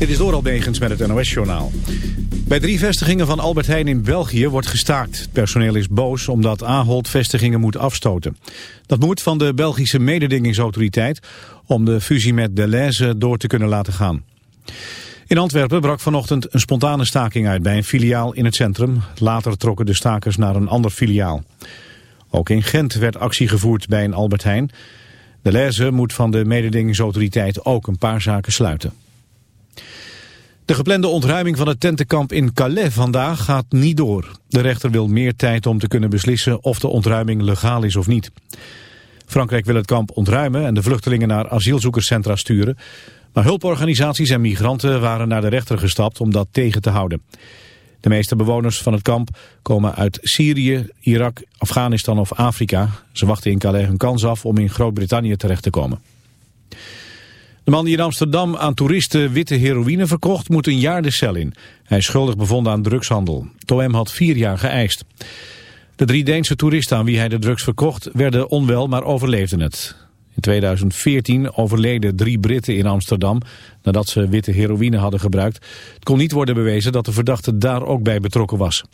Dit is door Albegens met het NOS-journaal. Bij drie vestigingen van Albert Heijn in België wordt gestaakt. Het personeel is boos omdat Ahold vestigingen moet afstoten. Dat moet van de Belgische mededingingsautoriteit... om de fusie met Deleuze door te kunnen laten gaan. In Antwerpen brak vanochtend een spontane staking uit bij een filiaal in het centrum. Later trokken de stakers naar een ander filiaal. Ook in Gent werd actie gevoerd bij een Albert Heijn. Deleuze moet van de mededingingsautoriteit ook een paar zaken sluiten. De geplande ontruiming van het tentenkamp in Calais vandaag gaat niet door. De rechter wil meer tijd om te kunnen beslissen of de ontruiming legaal is of niet. Frankrijk wil het kamp ontruimen en de vluchtelingen naar asielzoekerscentra sturen. Maar hulporganisaties en migranten waren naar de rechter gestapt om dat tegen te houden. De meeste bewoners van het kamp komen uit Syrië, Irak, Afghanistan of Afrika. Ze wachten in Calais hun kans af om in Groot-Brittannië terecht te komen. De man die in Amsterdam aan toeristen witte heroïne verkocht moet een jaar de cel in. Hij is schuldig bevonden aan drugshandel. Toem had vier jaar geëist. De drie Deense toeristen aan wie hij de drugs verkocht werden onwel, maar overleefden het. In 2014 overleden drie Britten in Amsterdam nadat ze witte heroïne hadden gebruikt. Het kon niet worden bewezen dat de verdachte daar ook bij betrokken was.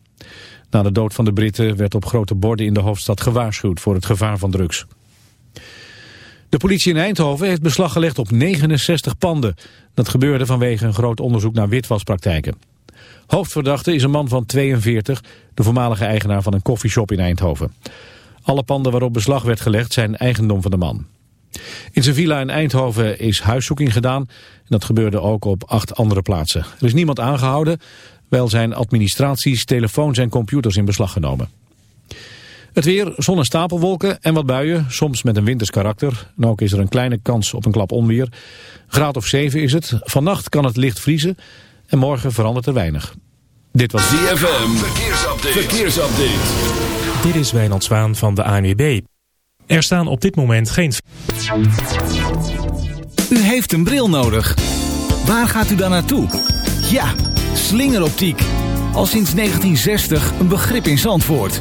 Na de dood van de Britten werd op grote borden in de hoofdstad gewaarschuwd voor het gevaar van drugs. De politie in Eindhoven heeft beslag gelegd op 69 panden. Dat gebeurde vanwege een groot onderzoek naar witwaspraktijken. Hoofdverdachte is een man van 42, de voormalige eigenaar van een koffieshop in Eindhoven. Alle panden waarop beslag werd gelegd zijn eigendom van de man. In zijn villa in Eindhoven is huiszoeking gedaan. En dat gebeurde ook op acht andere plaatsen. Er is niemand aangehouden, wel zijn administraties, telefoons en computers in beslag genomen. Het weer, zon en stapelwolken en wat buien, soms met een winters karakter. En ook is er een kleine kans op een klap onweer. Graad of 7 is het. Vannacht kan het licht vriezen en morgen verandert er weinig. Dit was DFM. Verkeersupdate. Verkeersupdate. Dit is Wijnand Zwaan van de ANWB. Er staan op dit moment geen... U heeft een bril nodig. Waar gaat u dan naartoe? Ja, slingeroptiek. Al sinds 1960 een begrip in Zandvoort.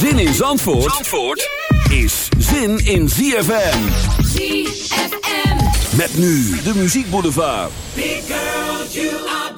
Zin in Zandvoort, Zandvoort is zin in ZFM. ZFM. Met nu de muziekboulevard. Big you are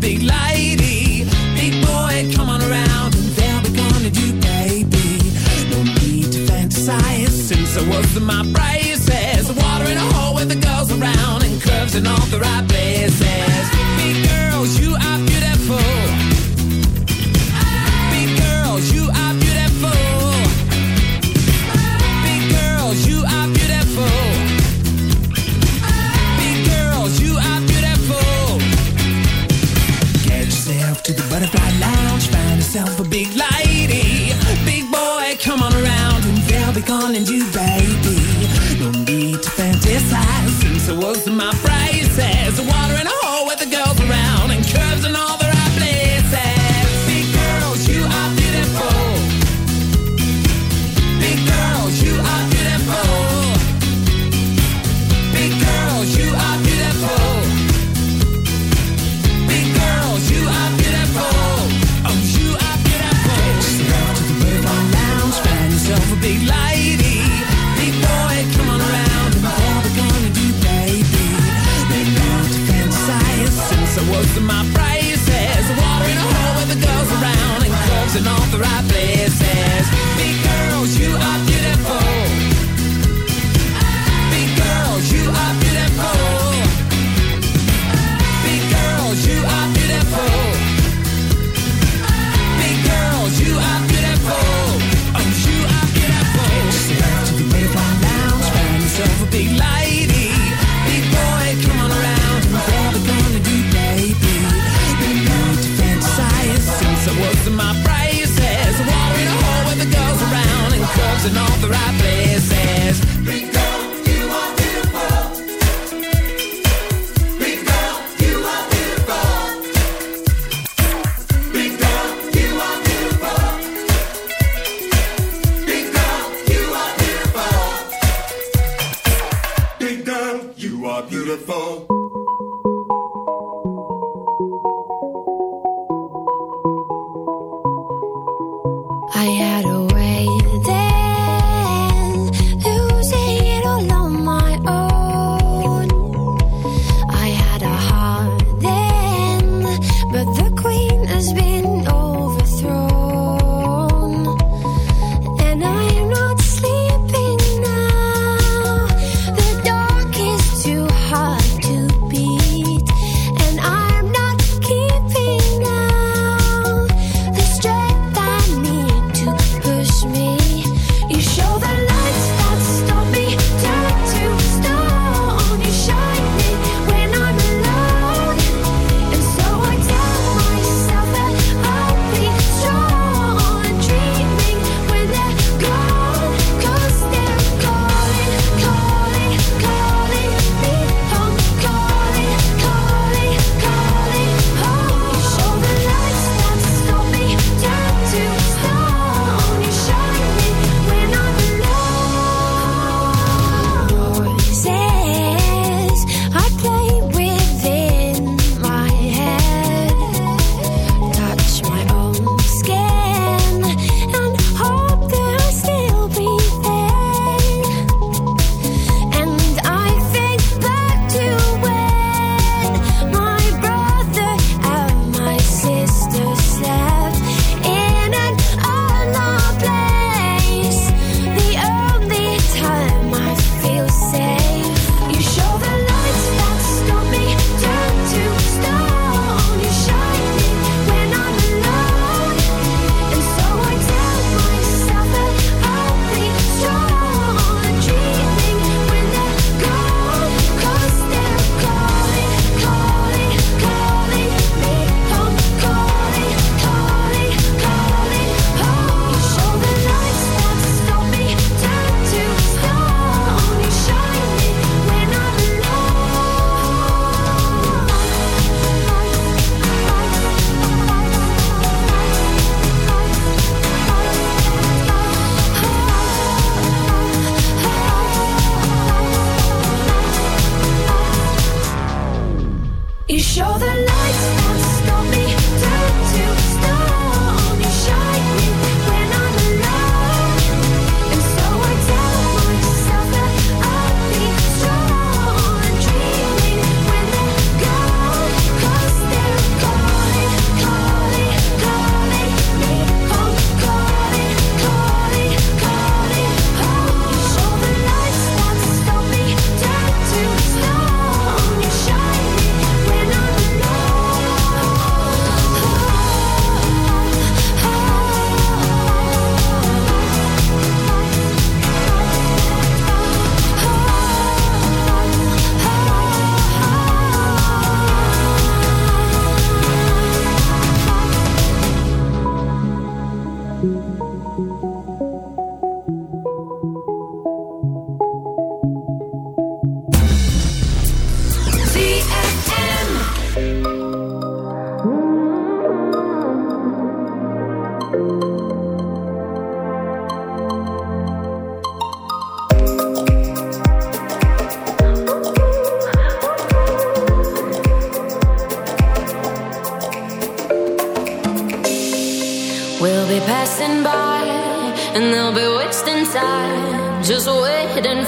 big lady.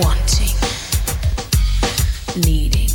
wanting, needing.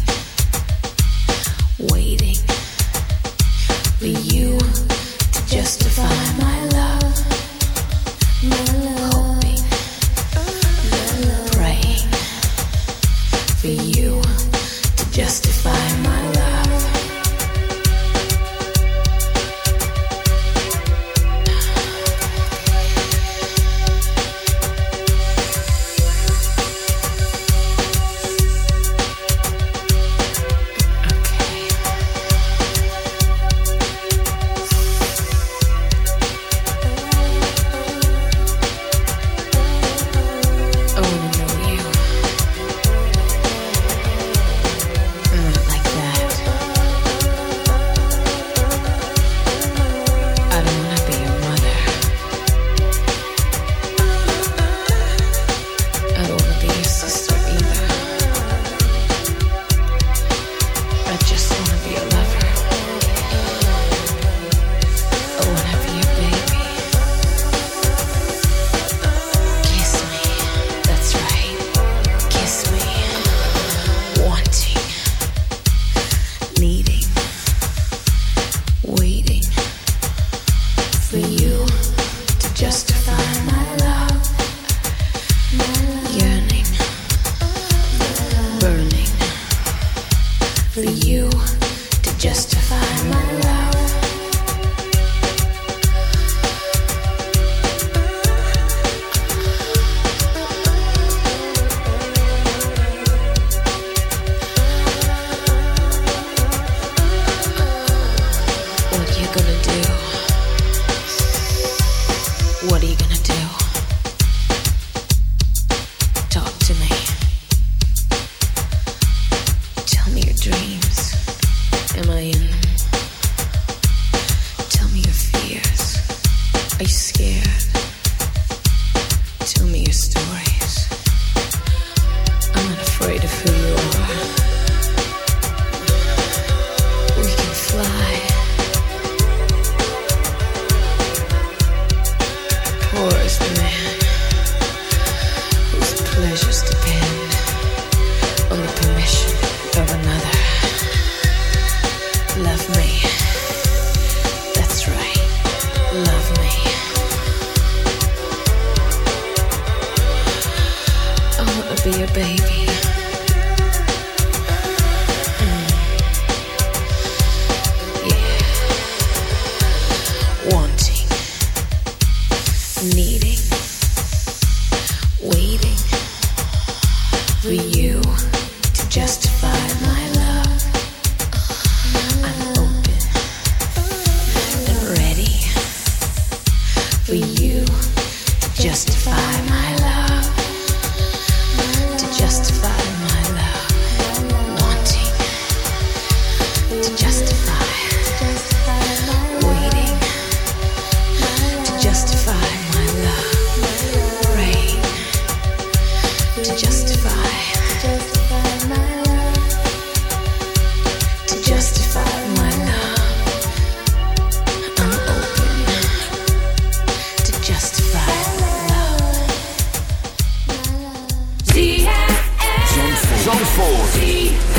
Zandvoort.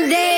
My day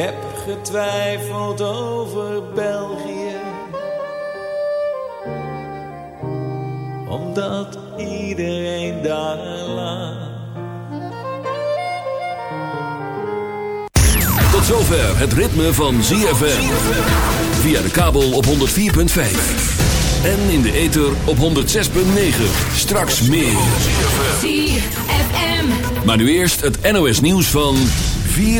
heb getwijfeld over België. Omdat iedereen daar laat. Tot zover het ritme van ZFM. Via de kabel op 104.5. En in de ether op 106.9. Straks meer. ZFM. Maar nu eerst het NOS nieuws van 4.